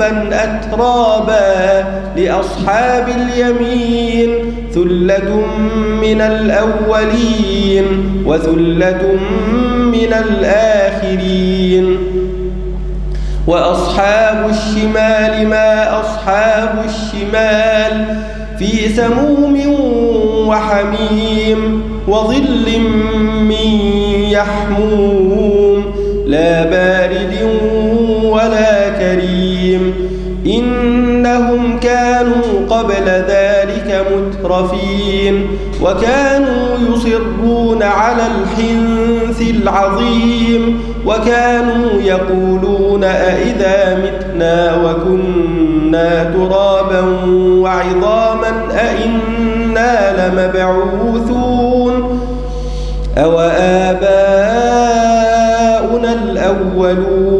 عربا أترابا لأصحاب اليمين ثلة من الأولين وثلة من الآخرين. وأصحاب الشمال ما أصحاب الشمال في سموم وحميم وظل من يحموم لا بارد ولا ذلك مترفين وكانوا يصرون على الحنث العظيم وكانوا يقولون أئذا متنا وكنا ترابا وعظاما أئنا لمبعوثون أو آباؤنا الأولون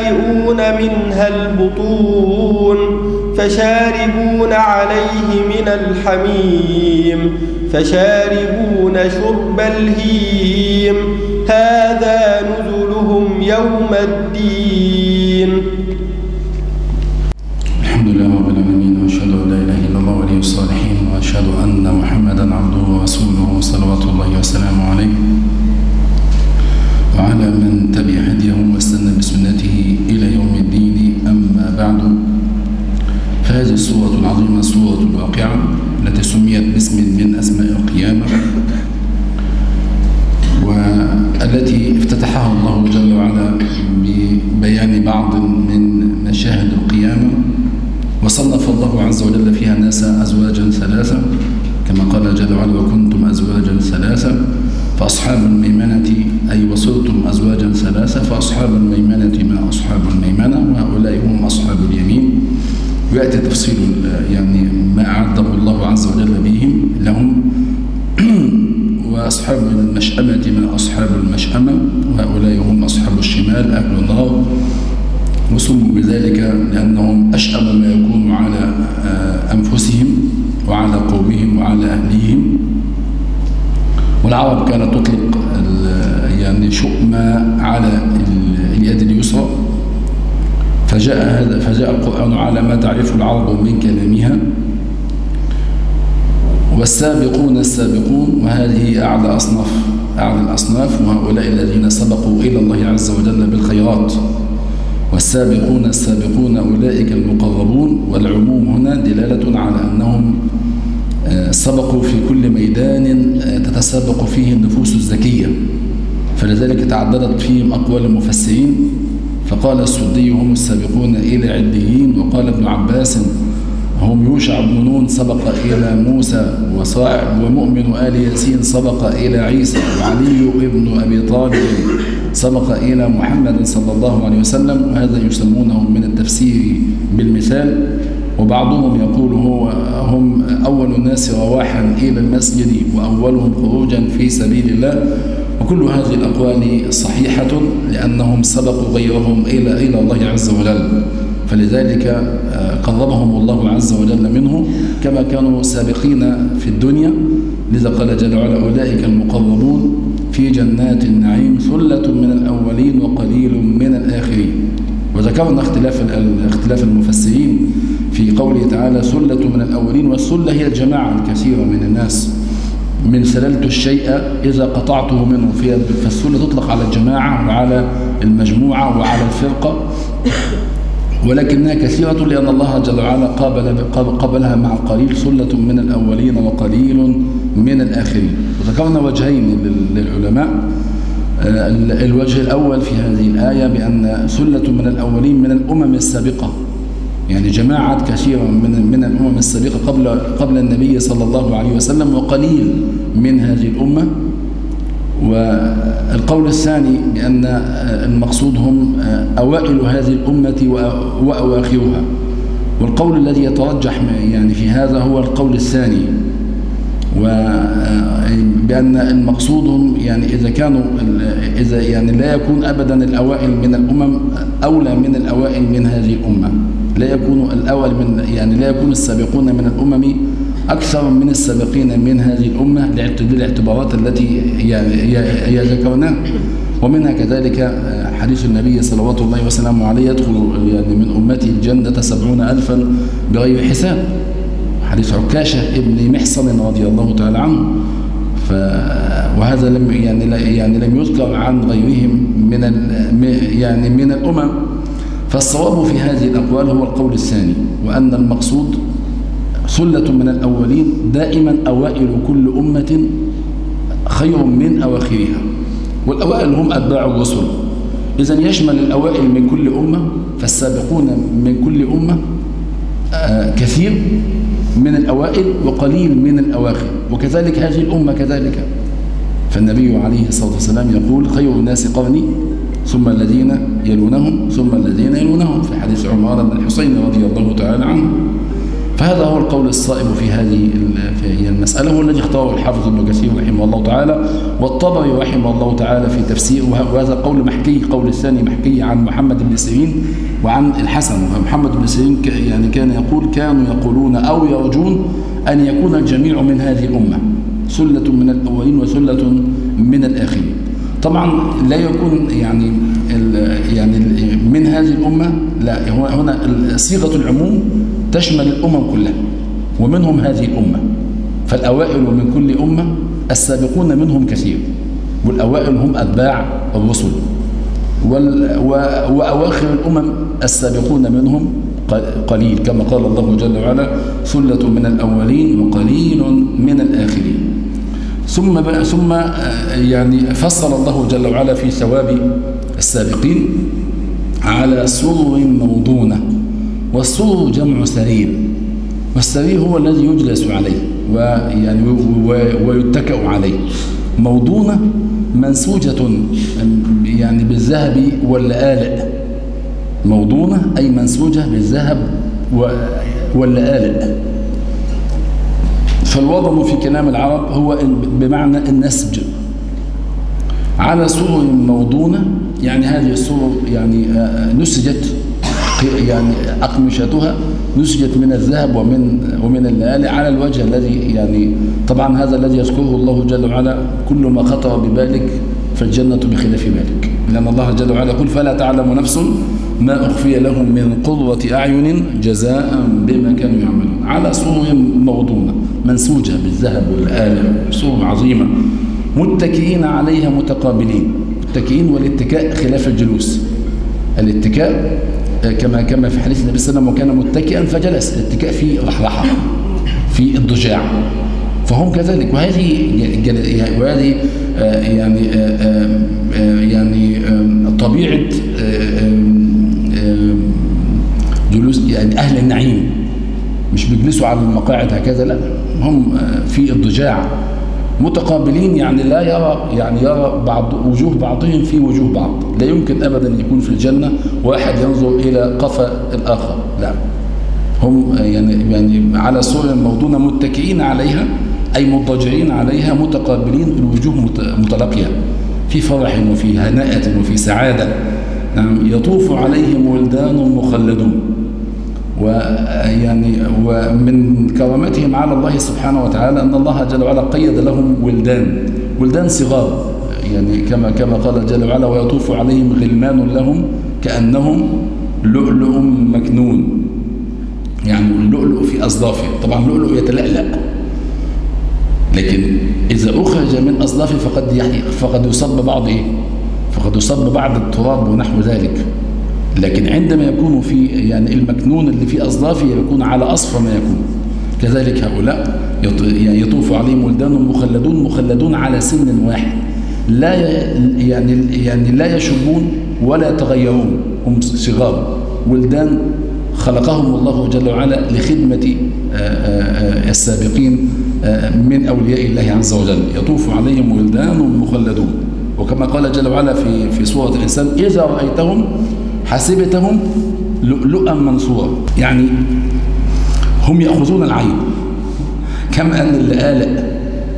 منها البطون فشاربون عليه من الحميم فشاربون شرب الهيم هذا نزلهم يوم الدين. الحمد لله رب العالمين وأشهد أن لا إله إلا الله ولي الصالحين وأشهد أن محمدا عبده ورسوله صلوات الله وسلامه عليه. والسابقون السابقون وهذه أعلى أصناف أعلى الأصناف وهؤلاء الذين سبقوا إلى الله عز وجل بالخيرات. والسابقون السابقون أولئك المقربون والعموم هنا دلالة على أنهم آه، سبقوا في كل ميدان آه، تتسابق فيه النفوس الزكية. فلذلك تعددت فيهم أقوال المفسرين. فقال السدي هم السابقون إلى عليين وقال ابن عباس هم يوشع بن نون سبق إلى موسى وصاعب ومؤمن آل ياسين سبق إلى عيسى وعلي ابن أبي طالب سبق إلى محمد صلى الله عليه وسلم. وهذا يسمونه من التفسير بالمثال وبعضهم يقول هو هم أول الناس رواحا إلى المسجد وأولهم خروجا في سبيل الله. وكل هذه الأقوال صحيحة لأنهم سبقوا غيرهم إلى إلى الله عز وجل. فلذلك آه، قربهم الله عز وجل منه كما كانوا سابقين في الدنيا لذا قال جل وعلا أولئك المقربون في جنات النعيم ثلة من الأولين وقليل من الآخرين. وذكرنا اختلاف اختلاف المفسرين في قوله تعالى ثلة من الأولين. والثلة هي الجماعة الكثيرة من الناس. من سللت الشيء إذا قطعته منه. فالثلة تطلق على الجماعة وعلى المجموعة وعلى الفرقة. ولكنها كثيرة لأن الله جل وعلا قابل قابلها مع قليل ثلة من الأولين وقليل من الآخرين. وذكرنا وجهين للعلماء. آه، الوجه الأول في هذه الآية بأن ثلة من الأولين من الأمم السابقة. يعني جماعات كثيرة من من الأمم السابقة قبل قبل النبي صلى الله عليه وسلم وقليل من هذه الأمة. والقول الثاني بأن المقصود هم أوائل هذه الأمة وأواخرها. والقول الذي يترجح يعني في هذا هو القول الثاني. وبأن المقصود هم يعني إذا كانوا إذا يعني لا يكون أبدا الأوائل من الأمم أولى من الأوائل من هذه الأمة. لا يكون الأول من يعني لا يكون السابقون من الأمم أكثر من السابقين من هذه الأمة للاعتبارات التي هي ذكرناها. ومنها كذلك آه، حديث النبي صلوات الله وسلامه عليه يدخل يعني من أمتي الجنة سبعون ألفا بغير حساب. حديث عكاشة ابن محصن رضي الله تعالى عنه. ف وهذا لم يعني يعني لم يذكر عن غيرهم من يعني من الأمم. فالصواب في هذه الأقوال هو القول الثاني وأن المقصود ثلة من الأولين دائما أوائل كل أمة خير من أواخرها. والأوائل هم أتباع الرسل. إذا يشمل الأوائل من كل أمة فالسابقون من كل أمة آه، كثير من الأوائل وقليل من الأواخر. وكذلك هذه الأمة كذلك. فالنبي عليه الصلاة والسلام يقول خير الناس قرني ثم الذين يلونهم ثم الذين يلونهم. في حديث عمر بن الحسين رضي الله تعالى عنه. فهذا هو القول الصائب في هذه في المسألة هو الذي اختاره الحافظ ابن كثير رحمه الله تعالى والطبري رحمه الله تعالى في تفسير وهذا قول محكي قول الثاني محكي عن محمد بن سيرين وعن الحسن. محمد بن سيرين يعني كان يقول كانوا يقولون أو يرجون أن يكون الجميع من هذه الأمة سلة من الأولين وسلة من الآخرين. طبعا لا يكون يعني يعني من هذه الأمة لا هنا صيغة العموم تشمل الأمم كلها ومنهم هذه الأمة. فالأوائل من كل أمة السابقون منهم كثير والأوائل هم أتباع الرسل. وأواخر الأمم السابقون منهم قليل كما قال الله جل وعلا ثلة من الأولين وقليل من الآخرين. ثم ثم يعني فصل الله جل وعلا في ثواب السابقين على سرر موضونة. والسرر جمع سرير والسرير هو الذي يجلس عليه ويعني ويتكأ عليه. موضونة منسوجة يعني بالذهب واللآلئ. موضونة أي منسوجة بالذهب واللآلئ. فالوضم في كلام العرب هو بمعنى النسج. على سرر موضونة يعني هذه السرر يعني نسجت. يعني أقمشتها نسجت من الذهب ومن ومن الليالي على الوجه الذي يعني طبعا هذا الذي يذكره الله جل وعلا كل ما خطر ببالك فالجنة بخلاف ذلك. لأن الله جل وعلا يقول فلا تعلم نفس ما أخفي لهم من قرة أعين جزاء بما كانوا يعملون. على سرر موضونة منسوجة بالذهب والآلة سرر عظيمة. متكئين عليها متقابلين. متكئين والاتكاء خلاف الجلوس. الاتكاء كما كما في حديث النبي صلى الله عليه وسلم وكان متكئا فجلس. الاتكاء في رحرحة في الضجاع. فهم كذلك. وهذه وهذه يعني يعني طبيعة جلوس يعني أهل النعيم. مش بيجلسوا على المقاعد هكذا لا. هم في الضجاع. متقابلين يعني لا يرى يعني يرى بعض وجوه بعضهم في وجوه بعض. لا يمكن ابدا يكون في الجنة واحد ينظر إلى قفا الآخر. لا. هم يعني يعني على سور موضونة متكئين عليها أي مضطجعين عليها متقابلين الوجوه متلاقية. في فرح وفي هناءة وفي سعادة. نعم. يطوف عليهم ولدان مخلدون. ويعني ومن كرامتهم على الله سبحانه وتعالى أن الله جل وعلا قيد لهم ولدان ولدان صغار. يعني كما كما قال جل وعلا ويطوف عليهم غلمان لهم كأنهم لؤلؤ مكنون. يعني اللؤلؤ في أصدافه. طبعا اللؤلؤ يتلألأ لكن إذا أخرج من أصدافه فقد يعني فقد يصب بعض إيه؟ فقد يصب بعض التراب ونحو ذلك. لكن عندما يكون في يعني المكنون اللي في أصدافه يكون على أصفى ما يكون. كذلك هؤلاء يعني يطوف عليهم ولدان مخلدون مخلدون على سن واحد. لا يعني يعني لا يشبون ولا يتغيرون. هم صغار. ولدان خلقهم الله جل وعلا لخدمة السابقين من أولياء الله عز وجل. يطوف عليهم ولدان مخلدون. وكما قال جل وعلا في في سورة الإنسان إذا رأيتهم حسبتهم لؤلؤا منصورا يعني هم يأخذون العين. كما أن اللآلئ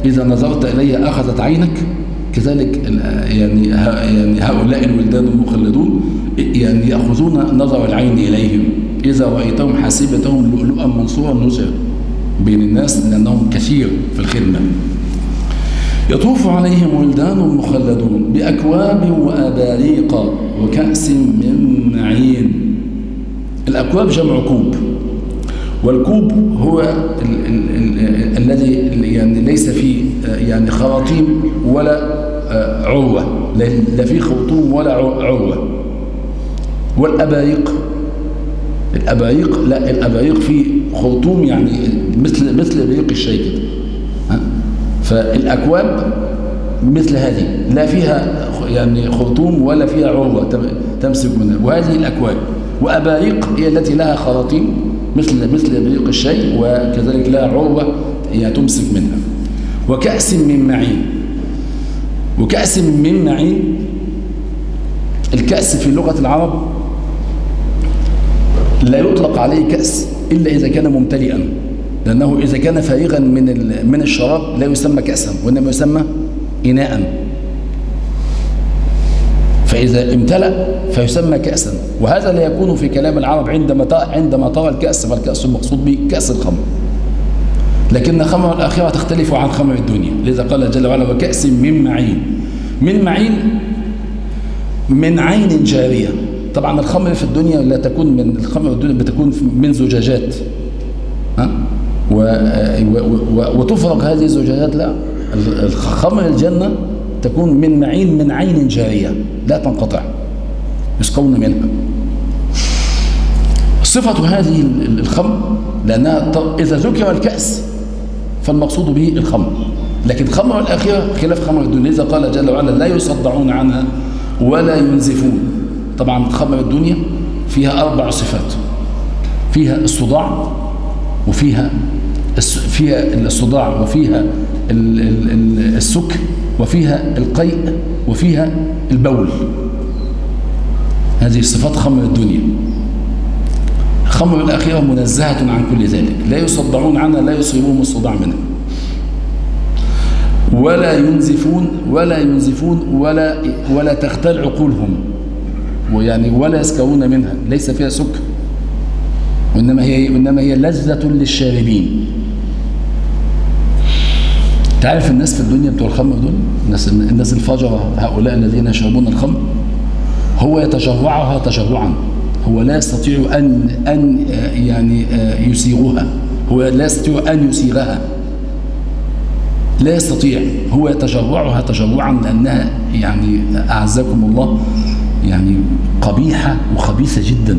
إذا نظرت إليها أخذت عينك؟ كذلك يعني يعني هؤلاء الولدان المخلدون يعني يأخذون نظر العين إليهم. إذا رأيتهم حسبتهم لؤلؤا منصورا نزل بين الناس لأنهم كثير في الخدمة. يطوف عليهم ولدان مخلدون بأكواب وأباريق وكأس من معين. الأكواب جمع كوب. والكوب هو الذي يعني ليس فيه يعني خراطيم ولا عروة. لا فيه خرطوم ولا عروة. والأباريق. الأباريق لا الأباريق فيه خرطوم يعني مثل مثل اباريق الشاي كده فالأكواب مثل هذه لا فيها يعني خرطوم ولا فيها عروة تمسك منها. وهذه الأكواب. وأباريق هي التي لها خراطيم مثل مثل ابريق الشاي وكذلك لها عروة هي تمسك منها. وكأس من معين. وكأس من معين. الكأس في لغة العرب لا يطلق عليه كأس إلا إذا كان ممتلئا. لأنه إذا كان فارغا من من الشراب لا يسمى كأسا وإنما يسمى إناء فإذا امتلأ فيسمى كأسا. وهذا لا يكون في كلام العرب عندما عندما ترى الكأس فالكأس المقصود به كأس الخمر. لكن خمر الآخرة تختلف عن خمر الدنيا. لذا قال جل وعلا وكأس من معين. من معين من عين جارية. طبعا الخمر في الدنيا لا تكون من الخمر الدنيا بتكون من زجاجات. وتفرق هذه الزجاجات لا. الخمر الجنة تكون من معين من عين جارية لا تنقطع. يسقون منها. صفة هذه الخمر لأنها إذا ذكر الكأس فالمقصود به الخمر. لكن خمر الآخرة خلاف خمر الدنيا إذا قال جل وعلا لا يصدعون عنها ولا ينزفون. طبعا خمر الدنيا فيها أربع صفات. فيها الصداع وفيها فيها الصداع وفيها السكر وفيها القيء وفيها البول. هذه صفات خمر الدنيا. خمر الآخرة منزهة عن كل ذلك. لا يصدعون عنها لا يصيبهم الصداع منها ولا ينزفون ولا ينزفون ولا ولا تختل عقولهم. ويعني ولا يسكرون منها. ليس فيها سكر وإنما هي إنما هي لذة للشاربين. تعرف الناس في الدنيا بتوع الخمر دول؟ الناس الناس الفجرة هؤلاء الذين يشربون الخمر هو يتجرعها تجرعا هو لا يستطيع أن أن يعني يسيغها هو لا يستطيع أن يسيغها. لا يستطيع. هو يتجرعها تجرعا لأنها يعني أعزكم الله يعني قبيحة وخبيثة جدا.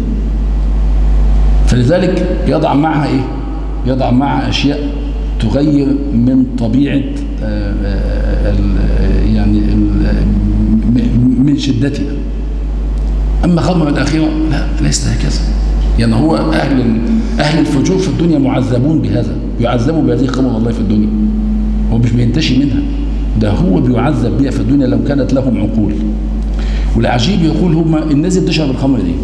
فلذلك يضع معها إيه؟ يضع معها أشياء تغير من طبيعة يعني من شدتها. أما خمر الآخرة لا ليس هكذا يعني هو أهل أهل الفجور في الدنيا معذبون بهذا يعذبوا بهذه خمر الله في الدنيا. هو مش بينتشي منها. ده هو بيعذب بها في الدنيا لو كانت لهم عقول. والعجيب يقول هم الناس بتشرب الخمر دي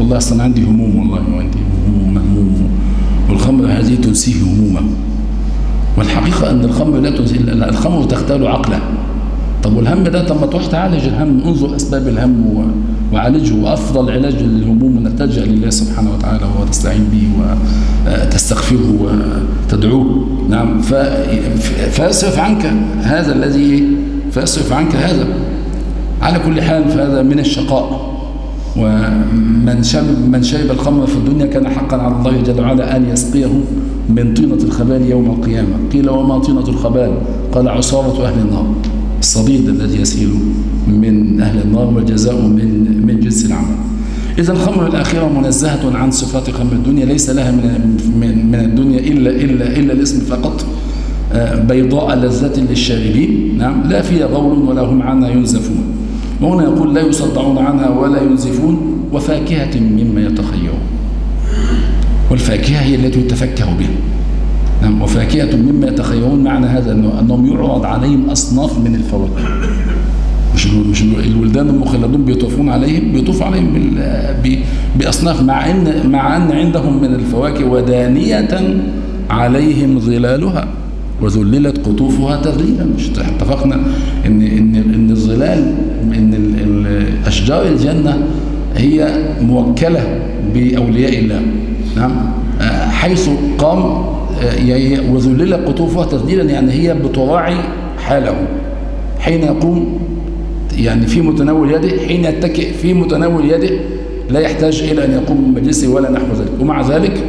والله أصلا عندي هموم والله وعندي هموم مهموم والخمر هذه تنسيه همومه والحقيقة أن الخمر لا تنسيه الخمر تختال عقله. طب والهم ده؟ طب ما تروح تعالج الهم انظر أسباب الهم وعالجه. وأفضل علاج للهموم أنك تلجأ لله سبحانه وتعالى وتستعين به وتستغفره وتدعوه نعم. فيصرف عنك هذا الذي فيصرف عنك هذا. على كل حال فهذا من الشقاء. ومن شرب من شرب الخمر في الدنيا كان حقا على الله جل وعلا أن يسقيه من طينة الخبال يوم القيامة. قيل وما طينة الخبال؟ قال عصارة أهل النار الصديد الذي يسيل من أهل النار والجزاء من من جنس العمل. إذا الخمر الآخرة منزهة عن صفات خمر الدنيا ليس لها من من, من الدنيا إلا إلا إلا الاسم فقط. بيضاء لذة للشاربين. نعم لا فيها غول ولا هم عنها ينزفون. وهنا يقول لا يصدعون عنها ولا ينزفون وفاكهة مما يتخيرون. والفاكهة هي التي يتفكه بها. نعم وفاكهة مما يتخيرون معنى هذا أنه أنهم يعرض عليهم أصناف من الفواكه. مش مش الولدان المخلدون بيطوفون عليهم؟ بيطوف عليهم بأصناف مع أن مع أن عندهم من الفواكه ودانية عليهم ظلالها. وذللت قطوفها تذليلا. مش اتفقنا ان ان إن الظلال إن أشجار الجنة هي موكلة بأولياء الله. نعم. حيث قام وذللت قطوفها تذليلا يعني هي بتراعي حاله. حين يقوم يعني في متناول يده حين يتكئ في متناول يده لا يحتاج إلى أن يقوم من مجلسه ولا نحو ذلك. ومع ذلك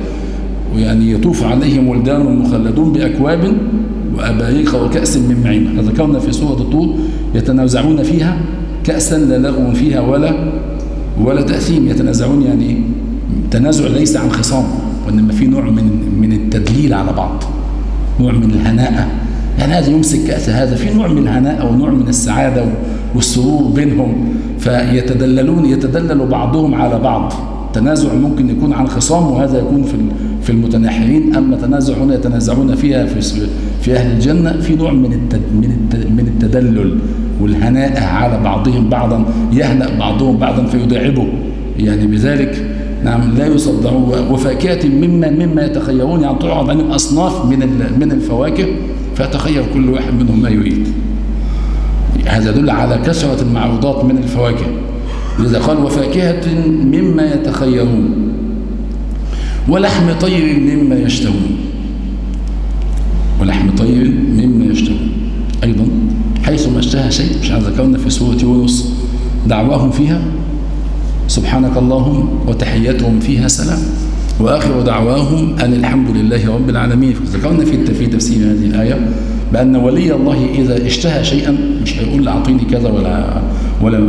ويعني يطوف عليهم ولدان مخلدون بأكواب وأباريق وكأس من معين. ذكرنا في سورة الطور يتنازعون فيها كأسا لا لغو فيها ولا ولا تأثيم. يتنازعون يعني تنازع ليس عن خصام وإنما في نوع من من التدليل على بعض نوع من الهناءة. يعني هذا يمسك كأس هذا. في نوع من الهناءة ونوع من السعادة والسرور بينهم فيتدللون يتدلل بعضهم على بعض. تنازع ممكن يكون عن خصام وهذا يكون في في المتناحرين. أما تنازع هنا يتنازعون فيها في في أهل الجنة في نوع من من التدلل. والهناء على بعضهم بعضا يهنأ بعضهم بعضا فيداعبه يعني بذلك نعم لا يصدعون. وفاكهة مما مما يتخيرون يعني تعرض عليهم أصناف من من الفواكه فيتخير كل واحد منهم ما يريد. هذا يدل على كثرة المعروضات من الفواكه. لذا قال وفاكهة مما يتخيرون ولحم طير مما يشتهون. ولحم طير مما يشتهون. أيضا حيث ما اشتهى شيء مش ذكرنا في سورة يونس دعواهم فيها. سبحانك اللهم وتحياتهم فيها سلام. وآخر دعواهم أن الحمد لله رب العالمين. ذكرنا في في تفسير هذه الآية بأن ولي الله إذا اشتهى شيئا مش هيقول أعطيني كذا ولا ولا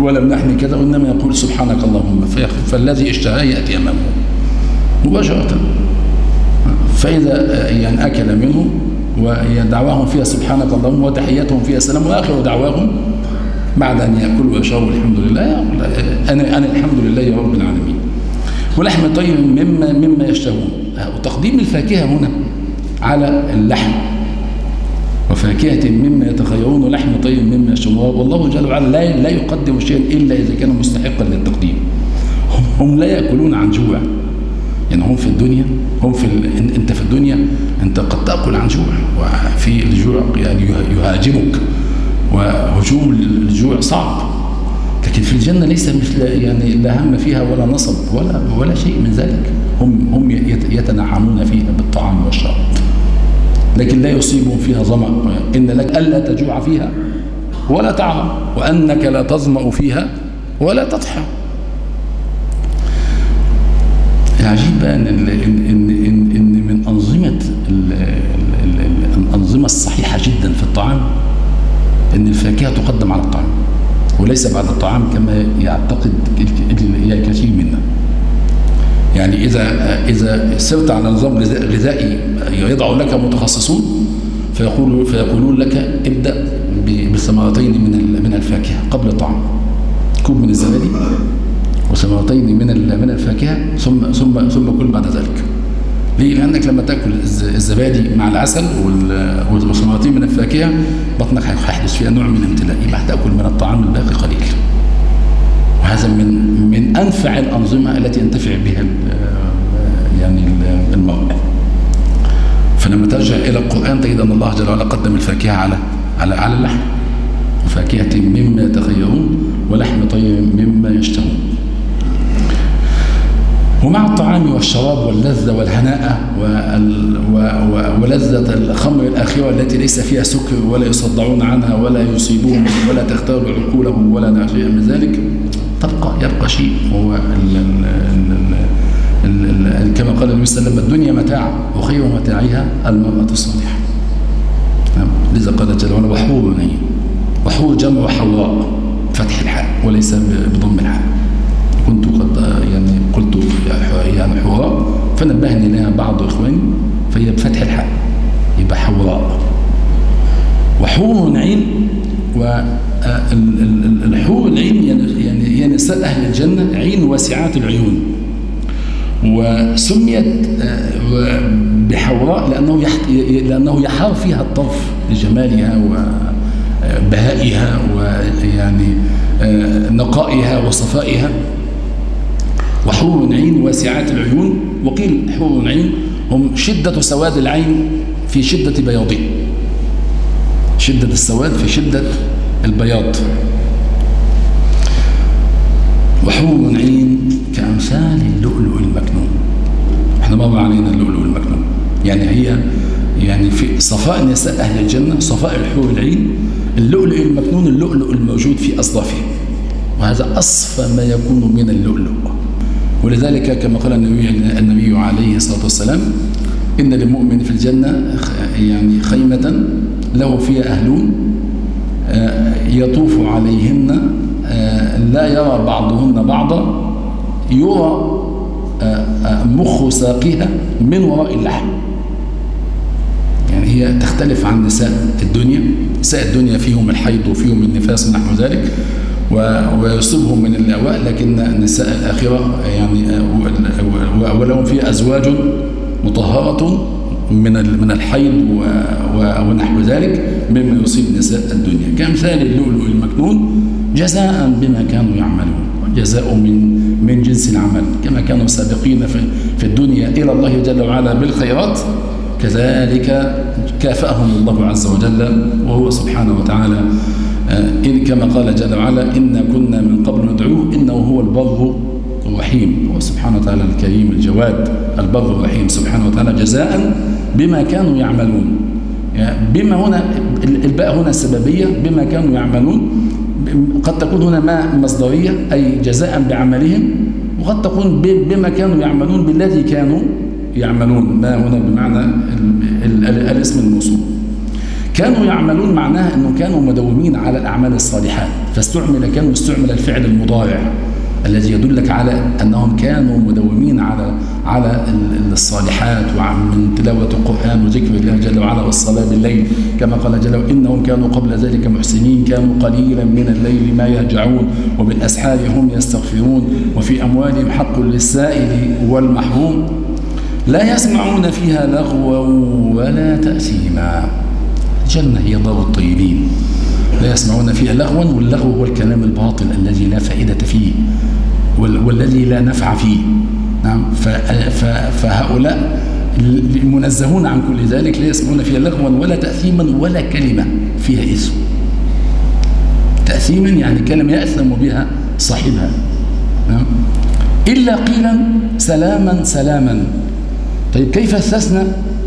ولا منحني كذا وإنما يقول سبحانك اللهم. فالذي اشتهى يأتي أمامه مباشرة. فإذا يعني أكل منه ودعواهم فيها سبحانك اللهم وتحياتهم فيها سلام وآخر دعواهم بعد أن يأكلوا ويشربوا الحمد لله أنا أنا الحمد لله رب العالمين. ولحم طيب مما مما يشتهون. وتقديم الفاكهة هنا على اللحم. وفاكهة مما يتخيرون لحم طيب مما يشتهون. والله جل وعلا لا لا يقدم شيئا إلا إذا كان مستحقا للتقديم. هم لا يأكلون عن جوع. يعني هم في الدنيا هم في ال... أنت في الدنيا أنت قد تأكل عن جوع. وفي الجوع يعني يهاجمك. وهجوم الجوع صعب. لكن في الجنة ليس مثل يعني لا هم فيها ولا نصب ولا ولا شيء من ذلك. هم هم يتنعمون فيها بالطعام والشراب. لكن لا يصيبهم فيها ظمأ. إن لك ألا تجوع فيها ولا تعرى وأنك لا تظمأ فيها ولا تضحى. العجيب بقى إن, إن, إن, إن, من أنظمة ال ال ال الأنظمة الصحيحة جدا في الطعام إن الفاكهة تقدم على الطعام وليس بعد الطعام كما يعتقد الكثير منا. يعني إذا إذا سرت على نظام غذائي يضع لك متخصصون فيقول فيقولون لك ابدأ بثمرتين من من الفاكهة قبل الطعام. كوب من الزبادي. وثمرتين من من الفاكهة ثم ثم ثم كل بعد ذلك. ليه؟ لأنك لما تأكل الزبادي مع العسل وثمرتين من الفاكهة بطنك هيحدث فيها نوع من الامتلاء يبقى هتأكل من الطعام الباقي قليل. وهذا من من أنفع الأنظمة التي ينتفع بها يعني المرء. فلما ترجع إلى القرآن تجد أن الله جل وعلا قدم الفاكهة على على على اللحم. وفاكهة مما يتخيرون ولحم طيب مما يشتهون. ومع الطعام والشراب واللذة والهناء ولذة الخمر الآخرة التي ليس فيها سكر ولا يصدعون عنها ولا يصيبون ولا تختار عقولهم ولا شيء من ذلك تبقى يبقى شيء وهو كما قال النبي صلى الله عليه وسلم الدنيا متاع وخير متاعها المرأة الصالحة. لذا قال جل وعلا وحور وحور جمع حراء فتح الحاء وليس بضم الحاء. كنت قد يعني قلت يعني حراء فنبهني لها بعض إخواني فهي بفتح الحاء يبقى حوراء. وحور عين والحور العين يعني هي نساء أهل الجنة عين واسعات العيون. وسميت بحوراء لأنه لأنه يحار فيها الطرف لجمالها وبهائها ويعني نقائها وصفائها. وحور عين واسعات العيون. وقيل حور عين هم شدة سواد العين في شدة بياضه شدة السواد في شدة البياض. وحور عين كأمثال اللؤلؤ المكنون. إحنا مر علينا اللؤلؤ المكنون. يعني هي يعني في صفاء نساء أهل الجنة صفاء الحور العين اللؤلؤ المكنون اللؤلؤ الموجود في أصدافه وهذا أصفى ما يكون من اللؤلؤ. ولذلك كما قال النبي النبي عليه الصلاة والسلام إن للمؤمن في الجنة يعني خيمة له فيها أهلون يطوف عليهن لا يرى بعضهن بعضا يرى مخ ساقها من وراء اللحم. يعني هي تختلف عن نساء الدنيا نساء الدنيا فيهم الحيض وفيهم النفاس ونحو ذلك. ويصيبهم من الأواء لكن نساء الآخرة يعني ولهم فيها أزواج مطهرة من من الحيض ونحو ذلك مما يصيب نساء الدنيا. كامثال اللؤلؤ المكنون جزاء بما كانوا يعملون جزاء من من جنس العمل. كما كانوا سابقين في في الدنيا إلى الله جل وعلا بالخيرات كذلك كافأهم الله عز وجل وهو سبحانه وتعالى إن كما قال جل وعلا إنا كنا من قبل ندعوه إنه هو البر الرحيم. هو سبحانه وتعالى الكريم الجواد البر الرحيم. سبحانه وتعالى جزاء بما كانوا يعملون. يعني بما هنا الباء هنا السببية بما كانوا يعملون. قد تكون هنا ما مصدرية أي جزاء بعملهم وقد تكون بما كانوا يعملون بالذي كانوا يعملون. ما هنا بمعنى ال ال الاسم الموصول. كانوا يعملون معناها أنهم كانوا مدومين على الأعمال الصالحات. فاستعمل كانوا استعمل الفعل المضارع الذي يدلك على أنهم كانوا مدومين على على الصالحات ومن تلاوة القرآن وذكر الله جل وعلا والصلاة بالليل. كما قال جل وعلا إنهم كانوا قبل ذلك محسنين كانوا قليلا من الليل ما يهجعون وبالأسحار هم يستغفرون وفي أموالهم حق للسائل والمحروم. لا يسمعون فيها لغوا ولا تأثيما. الجنة هي دار الطيبين. لا يسمعون فيها لغوا واللغو هو الكلام الباطل الذي لا فائدة فيه والذي لا نفع فيه. نعم فهؤلاء المنزهون عن كل ذلك لا يسمعون فيها لغوا ولا تأثيما ولا كلمة فيها اسم. تأثيما يعني كلمة يأثم بها صاحبها. نعم. إلا قيلا سلاما سلاما. طيب كيف استثنى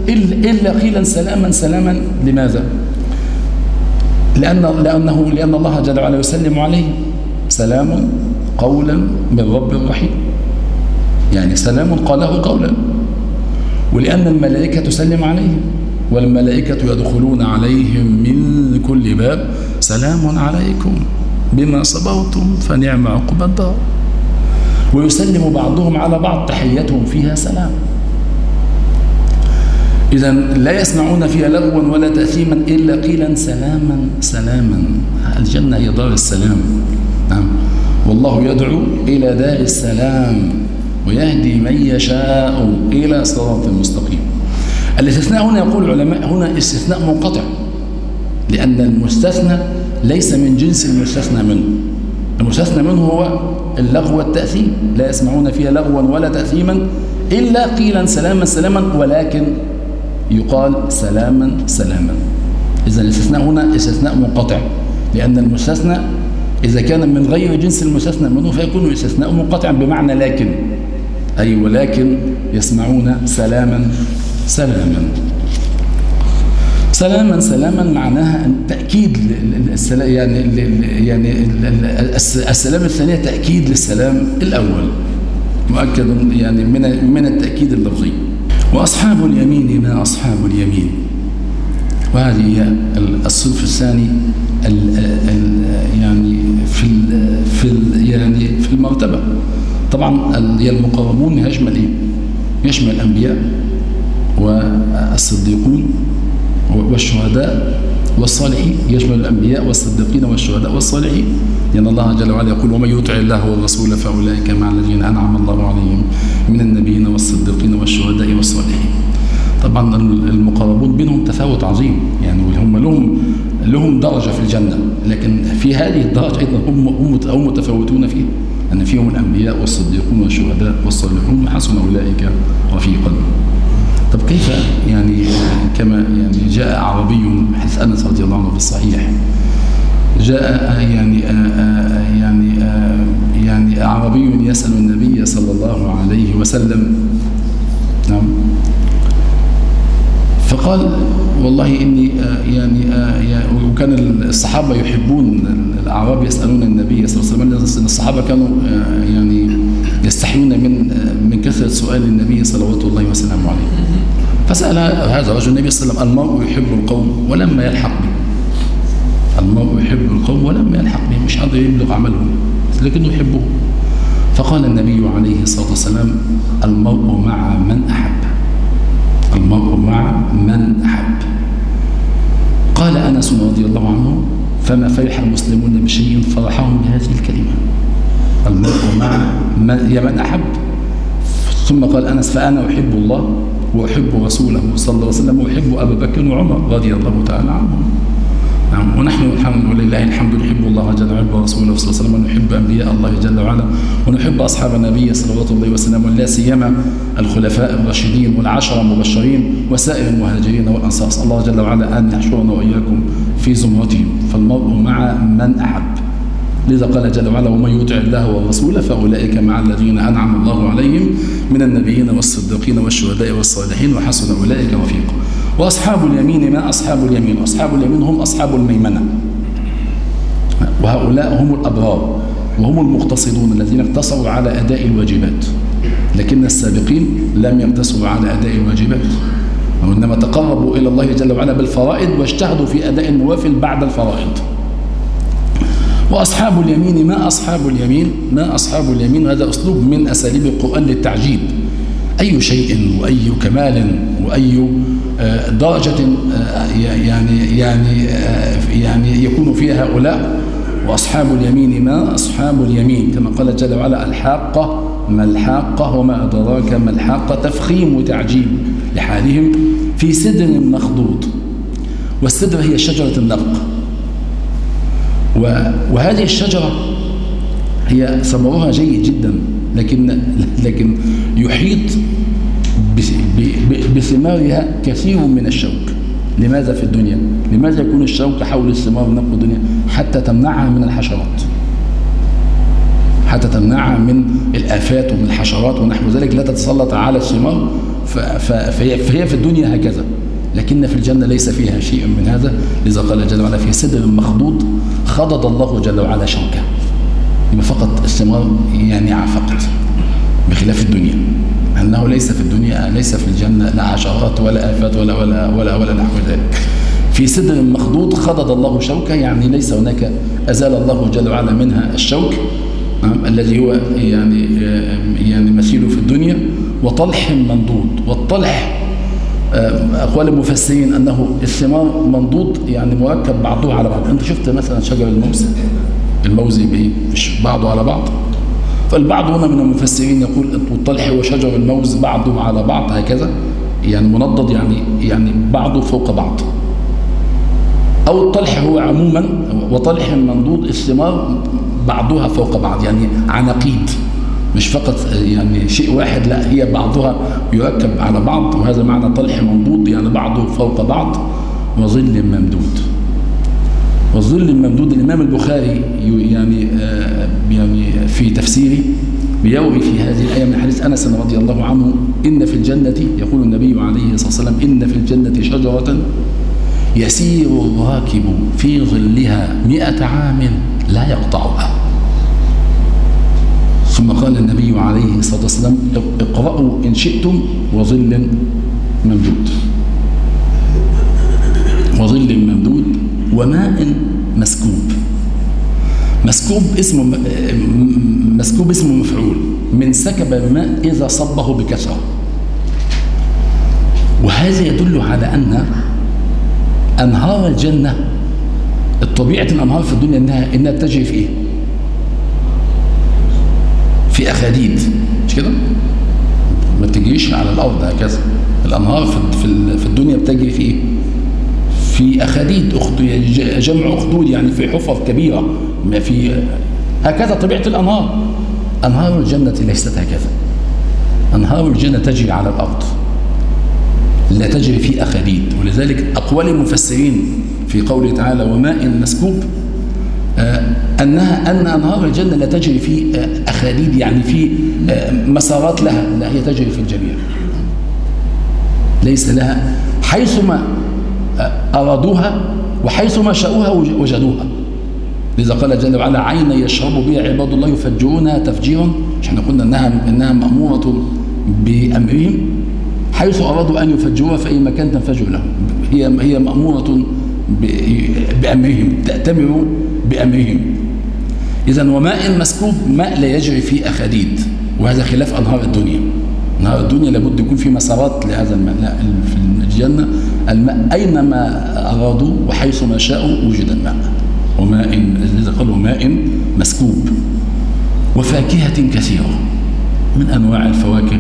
إلا قيلا سلاما سلاما. لماذا؟ لأن لأنه لأن الله جل وعلا يسلم عليه سلام قولا من رب رحيم يعني سلام قاله قولا. ولأن الملائكة تسلم عليهم والملائكة يدخلون عليهم من كل باب. سلام عليكم بما صبرتم فنعم عقب الدار. ويسلم بعضهم على بعض تحيتهم فيها سلام. إذا لا يسمعون فيها لغوا ولا تأثيما إلا قيلا سلاما سلاما. الجنة هي دار السلام. نعم. والله يدعو إلى دار السلام ويهدي من يشاء إلى صراط مستقيم. الاستثناء هنا يقول العلماء هنا استثناء منقطع لأن المستثنى ليس من جنس المستثنى منه. المستثنى منه هو اللغو والتأثيم. لا يسمعون فيها لغوا ولا تأثيما إلا قيلا سلاما سلاما ولكن يقال سلاما سلاما. إذا الاستثناء هنا استثناء منقطع لأن المستثنى إذا كان من غير جنس المستثنى منه فيكون الاستثناء منقطعا بمعنى لكن أي ولكن يسمعون سلاما سلاما. سلاما سلاما معناها تأكيد يعني يعني السلام الثانية تأكيد للسلام الأول مؤكد يعني من من التأكيد اللفظي. وأصحاب اليمين ما أصحاب اليمين وهذه هي الصنف الثاني ال ال يعني في ال في ال يعني في المرتبة طبعا المقربون يشمل إيه؟ يشمل الأنبياء والصديقون والشهداء والصالحين يشمل الأنبياء والصديقين والشهداء والصالحين. لأن الله جل وعلا يقول ومن يطع الله والرسول فأولئك مع الذين أنعم الله عليهم من النبيين والصديقين والشهداء والصالحين. طبعا المقربون بينهم تفاوت عظيم. يعني هم لهم لهم درجة في الجنة لكن في هذه الدرجة أيضا هم هم متفاوتون فيها. أن فيهم الأنبياء والصديقون والشهداء والصالحون وحسن أولئك رفيقا. طب كيف يعني كما يعني جاء عربي حديث أنس رضي الله عنه في الصحيح جاء يعني يعني يعني أعرابي يسأل النبي صلى الله عليه وسلم نعم فقال والله إني يعني وكان الصحابة يحبون الأعراب يسألون النبي صلى الله عليه وسلم الصحابة كانوا يعني يستحيون من من كثرة سؤال النبي صلوات الله وسلامه عليه. فسأل هذا الرجل النبي صلى الله عليه وسلم المرء يحب القوم ولما يلحق به المرء يحب القوم ولما يلحق به مش قادر يبلغ عمله لكنه يحبه فقال النبي عليه الصلاة والسلام المرء مع من أحب. المرء مع من أحب. قال أنس رضي الله عنه فما فرح المسلمون بشيء فرحهم بهذه الكلمة. المرء مع من, يا من أحب. ثم قال أنس فأنا أحب الله وأحب رسوله صلى الله عليه وسلم وأحب أبا بكر وعمر رضي الله تعالى عنهم. نعم. ونحن الحمد لله الحمد نحب الله جل وعلا ورسوله صلى الله عليه وسلم ونحب أنبياء الله جل وعلا ونحب أصحاب النبي صلوات الله وسلامه لا سيما الخلفاء الراشدين والعشرة المبشرين وسائر المهاجرين والأنصار. الله جل وعلا أن يحشرنا وإياكم في زمرتهم فالمرء مع من أحب. لذا قال جل وعلا ومن يطع الله والرسول فأولئك مع الذين أنعم الله عليهم من النبيين والصديقين والشهداء والصالحين وحسن أولئك رفيقا. وأصحاب اليمين ما أصحاب اليمين؟ أصحاب اليمين هم أصحاب الميمنة. وهؤلاء هم الأبرار وهم المقتصدون الذين اقتصروا على أداء الواجبات. لكن السابقين لم يقتصروا على أداء الواجبات. وإنما تقربوا إلى الله جل وعلا بالفرائض واجتهدوا في أداء النوافل بعد الفرائض. وأصحاب اليمين ما أصحاب اليمين؟ ما أصحاب اليمين؟ هذا أسلوب من أساليب القرآن للتعجيب. أي شيء وأي كمال وأي آه، درجة آه، يعني يعني آه، يعني يكون فيها هؤلاء. وأصحاب اليمين ما أصحاب اليمين؟ كما قال جل وعلا الحاقة ما الحاقة وما أدراك ما الحاقة تفخيم وتعجيب لحالهم في سدر مخضوض. والسدر هي شجرة النرق وهذه الشجرة هي ثمرها جيد جدا لكن لكن يحيط بثمارها كثير من الشوك. لماذا في الدنيا؟ لماذا يكون الشوك حول الثمار نقل الدنيا؟ حتى تمنعها من الحشرات. حتى تمنعها من الآفات ومن الحشرات ونحو ذلك لا تتسلط على الثمار فهي في الدنيا هكذا. لكن في الجنة ليس فيها شيء من هذا. لذا قال جل وعلا في سدر مخضوض خضض الله جل وعلا شوكة. يبقى فقط الثمار يانعة فقط بخلاف الدنيا. أنه ليس في الدنيا ليس في الجنة لا عشرات ولا آفات ولا ولا ولا ولا نحو ذلك. في سدر مخضوض خضض الله شوكة يعني ليس هناك أزال الله جل وعلا منها الشوك نعم، الذي هو يعني يعني مثيله في الدنيا. وطلح منضود والطلح أقوال المفسرين أنه الثمار منضود يعني مركب بعضه على بعض. أنت شفت مثلا شجر الموز؟ الموز بإيه مش بعضه على بعض. فالبعض هنا من المفسرين يقول الطلح وشجر الموز بعضه على بعض هكذا. يعني منضد يعني يعني بعضه فوق بعض. أو الطلح هو عموما وطلح منضود الثمار بعضها فوق بعض يعني عناقيد. مش فقط يعني شيء واحد لا هي بعضها يركب على بعض وهذا معنى طلح منضود يعني بعضه فوق بعض وظل ممدود. والظل الممدود الإمام البخاري يعني آه، يعني في تفسيره بيروي في هذه الآية من حديث أنس رضي الله عنه إن في الجنة يقول النبي عليه الصلاة والسلام إن في الجنة شجرة يسير الراكب في ظلها مئة عام لا يقطعها. ثم قال النبي عليه الصلاة والسلام اقرأوا إن شئتم وظل ممدود. وظل ممدود وماء مسكوب. مسكوب اسمه مسكوب اسمه مفعول. من سكب الماء إذا صبه بكثرة. وهذا يدل على أن أنهار الجنة الطبيعة الأنهار في الدنيا إنها, إنها تجري في إيه؟ في أخاديد. مش كده؟ ما تجريش على الأرض هكذا. الأنهار في الدنيا بتجري في إيه؟ في أخاديد. جمع أخدود يعني في حفر كبيرة. ما في هكذا طبيعة الأنهار. أنهار الجنة ليست هكذا. أنهار الجنة تجري على الأرض. لا تجري في أخاديد. ولذلك أقوال المفسرين في قوله تعالى وماء مسكوب أنها أن أنهار الجنة لا تجري في آه، أخاديد يعني في آه، مسارات لها لا هي تجري في الجميع. ليس لها حيثما أرادوها وحيث ما شاءوها وجدوها. لذا قال جل وعلا عين يشرب بها عباد الله يفجرونها تفجيرا إحنا قلنا إنها إنها مأمورة بأمرهم. حيث أرادوا أن يفجروها في اي مكان تنفجر لهم. هي هي مأمورة بأمرهم. تأتمر بأمرهم. اذا وماء مسكوب ماء لا يجري في اخاديد وهذا خلاف انهار الدنيا. نهار الدنيا لابد يكون في مسارات لهذا الماء لا في الجنة. الماء أينما أرادوا وحيث ما شاءوا وجد الماء. وماء إذا قالوا ماء مسكوب. وفاكهة كثيرة من أنواع الفواكه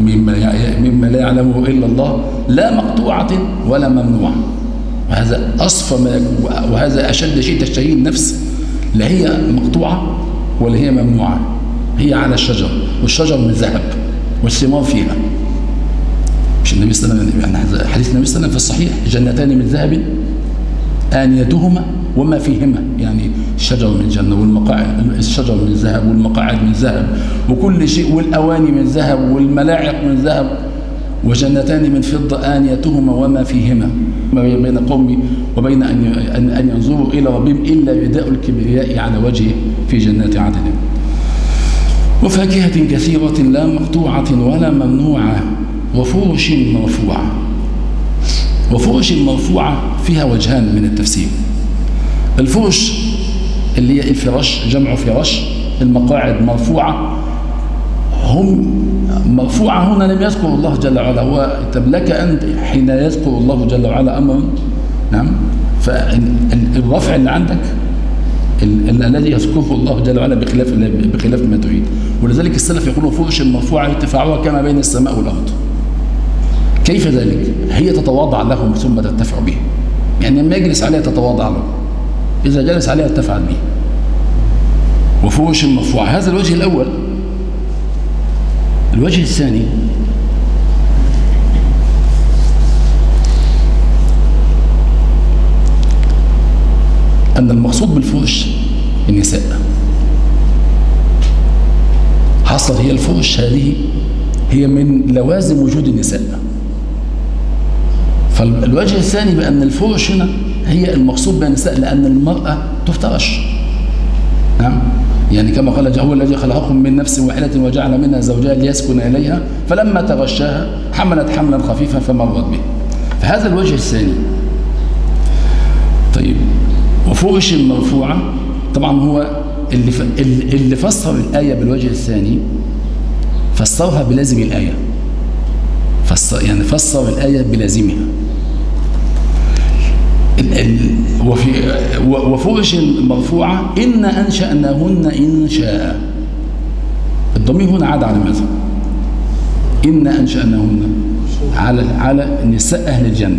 مما لا يعلمه إلا الله لا مقطوعة ولا ممنوعة. وهذا أصفى ما وهذا أشد شيء تشتهيه النفس لا هي مقطوعة ولا هي ممنوعة هي على الشجر والشجر من ذهب والثمار فيها. مش النبي صلى الله عليه وسلم يعني حديث النبي صلى الله عليه وسلم في الصحيح جنتان من ذهب آنيتهما وما فيهما يعني الشجر من الجنة والمقاعد الشجر من ذهب والمقاعد من ذهب وكل شيء والأواني من ذهب والملاعق من ذهب وجنتان من فضة آنيتهما وما فيهما. ما بين قومي وبين أن أن ينظروا إلى ربهم إلا رداء الكبرياء على وجهه في جنات عدن. وفاكهة كثيرة لا مقطوعة ولا ممنوعة وفرش مرفوعة وفرش مرفوعة فيها وجهان من التفسير. الفرش اللي هي الفراش جمع فراش المقاعد مرفوعة هم مرفوعة هنا لم يذكر الله جل وعلا هو طب لك أنت حين يذكر الله جل وعلا أمرا نعم. فالرفع اللي عندك الذي يذكره الله جل وعلا بخلاف بخلاف ما تريد. ولذلك السلف يقولوا فرش المرفوعة ارتفاعها كما بين السماء والأرض. كيف ذلك؟ هي تتواضع لهم ثم ترتفع به. يعني لما يجلس عليها تتواضع له. إذا جلس عليها ارتفع به. وفرش المرفوعة هذا الوجه الأول. الوجه الثاني. أن المقصود بالفرش النساء. حصلت هي الفرش هذه هي من لوازم وجود النساء. فالوجه الثاني بأن الفرش هنا هي المقصود بها النساء لأن المرأة تفترش. يعني كما قال هو الذي خلقكم من نفس واحدة وجعل منها زوجها ليسكن إليها فلما تغشاها حملت حملا خفيفا فمرت به. فهذا الوجه الثاني. طيب وفرش المرفوعة طبعا هو اللي اللي فسر الآية بالوجه الثاني فسرها بلازم الآية. فسر يعني فسر الآية بلازمها. وفي وفرش مرفوعة إن أنشأناهن إن شاء. الضمير هنا عاد على ماذا؟ إن أنشأناهن على على نساء أهل الجنة.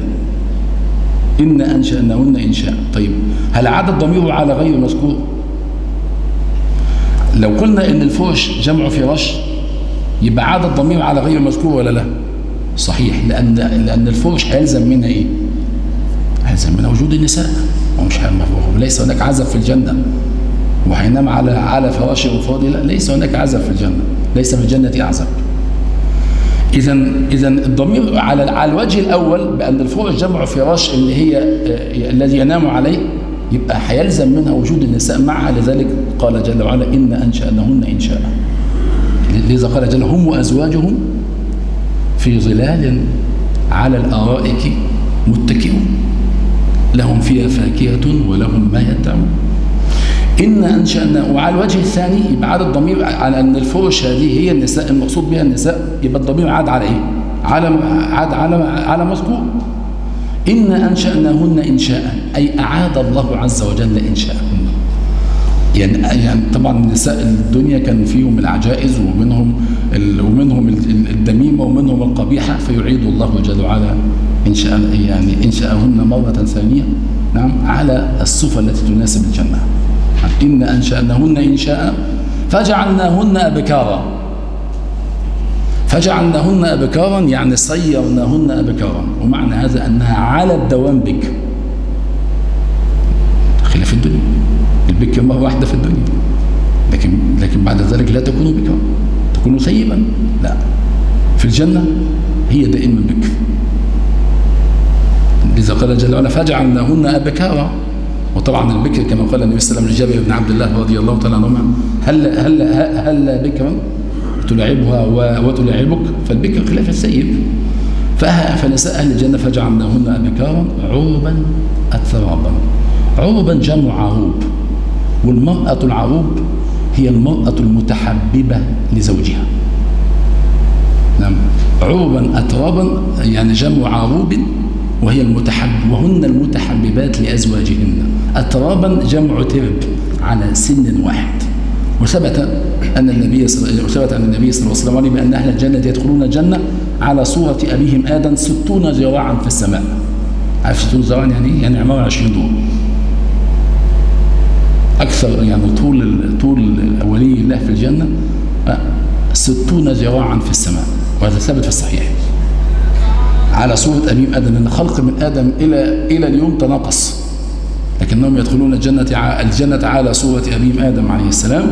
إن أنشأناهن إن شاء. طيب هل عاد الضمير على غير مذكور؟ لو قلنا إن الفرش جمع فراش يبقى عاد الضمير على غير مذكور ولا لا؟ صحيح لأن لأن الفرش هيلزم منها إيه؟ هيلزم منها وجود النساء ومش ليس هناك عزب في الجنة. وهينام على على فراش فاضي لا ليس هناك عزب في الجنة. ليس في الجنة أعزب إذا إذا الضمير على على الوجه الأول بأن الفرش جمع فراش اللي هي الذي ينام عليه يبقى هيلزم منها وجود النساء معها. لذلك قال جل وعلا إن أنشأنهن إن شاء لذا قال جل هم وأزواجهم في ظلال على الأرائك متكئون. لهم فيها فاكهة ولهم ما يدعون. إن أنشأنا وعلى الوجه الثاني يبقى عاد الضمير على أن الفرش هذه هي النساء المقصود بها النساء يبقى الضمير عاد على إيه؟ على عاد على على مذكور إن أنشأناهن إنشاء أي أعاد الله عز وجل إنشاءهن. يعني يعني طبعا نساء الدنيا كان فيهم العجائز ومنهم ومنهم الدميمة ومنهم القبيحة فيعيد الله جل وعلا إنشاء يعني إنشاءهن مرة ثانية نعم على الصفة التي تناسب الجنة. إن أنشأناهن إنشاء فجعلناهن أبكارا. فجعلناهن أبكارا يعني صيرناهن أبكارا. ومعنى هذا أنها على الدوام بك خلاف الدنيا البكر مرة واحدة في الدنيا. لكن لكن بعد ذلك لا تكون بكرا تكون سيبا. لا. في الجنة هي دائما بكر لذا قال جل وعلا فجعلناهن أبكارا. وطبعا البكر كما قال النبي صلى الله عليه وسلم لجابر بن عبد الله رضي الله تعالى عنهما هل هل هل بكرا تلعبها وتلعبك فالبكر خلاف السيب. فنساء أهل الجنة فجعلناهن أبكارا عربا أترابا. عربا جمع عروب. والمرأة العروب هي المرأة المتحببة لزوجها. نعم. عربا أترابا يعني جمع عروب وهي المتحب وهن المتحببات لأزواجهن. أترابا جمع ترب على سن واحد. وثبت أن النبي وثبت أن النبي صلى الله عليه وسلم بأن أهل الجنة يدخلون الجنة على صورة أبيهم آدم ستون ذراعا في السماء. عارف ستون ذراعا يعني؟ يعني عمارة 20 دور أكثر يعني طول طول ولي الله في الجنة ستون ذراعا في السماء وهذا ثابت في الصحيح. على صورة أبيهم آدم لأن خلق من آدم إلى إلى اليوم تناقص. لكنهم يدخلون الجنة الجنة على صورة أبيهم آدم عليه السلام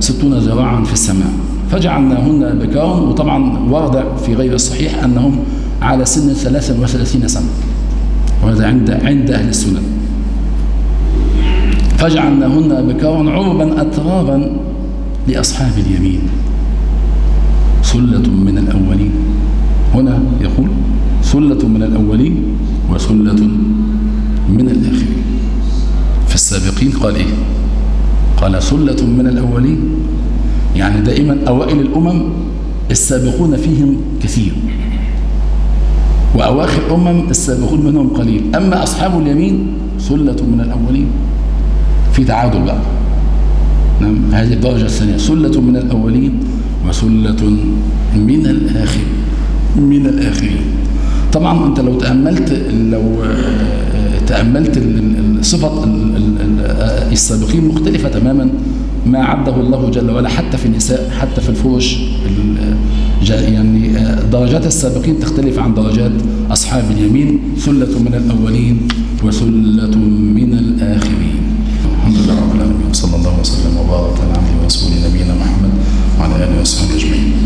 ستون ذراعا في السماء. فجعلناهن بكارا وطبعا ورد في غير الصحيح أنهم على سن 33 سنة وهذا عند عند أهل السنن فجعلناهن بكارا عربا أترابا لأصحاب اليمين. ثلة من الأولين. هنا يقول ثلة من الأولين وثلة من الآخرين. في السابقين قال إيه؟ قال سلة من الأولين. يعني دائما أوائل الأمم السابقون فيهم كثير. وأواخر الأمم السابقون منهم قليل. أما أصحاب اليمين سلة من الأولين. في تعادل بقى. نعم هذه الدرجة الثانية. سلة من الأولين وسلة من الآخر من الآخرين. طبعا أنت لو تأملت لو تأملت صفة السابقين مختلفة تماما ما عده الله جل وعلا حتى في النساء حتى في الفرش. يعني درجات السابقين تختلف عن درجات أصحاب اليمين. سلة من الأولين وسلة من الآخرين. على عبده ورسوله نبينا محمد وعلى آله وصحبه أجمعين.